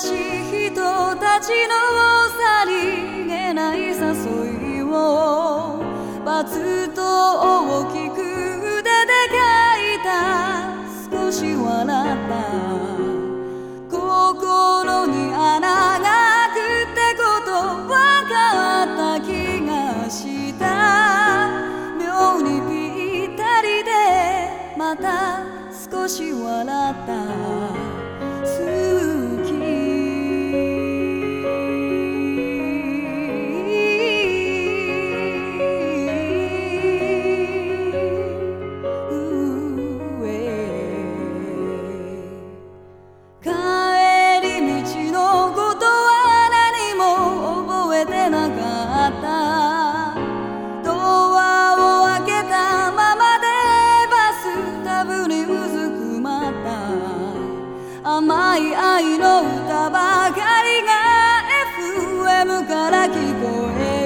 しい人たちのさりげない誘いをバツと大きく筆で書いた少し笑った心に穴が開くってこと分かった気がした妙にぴったりでまた少し笑ったい愛の歌ばかりが FM から聞こえ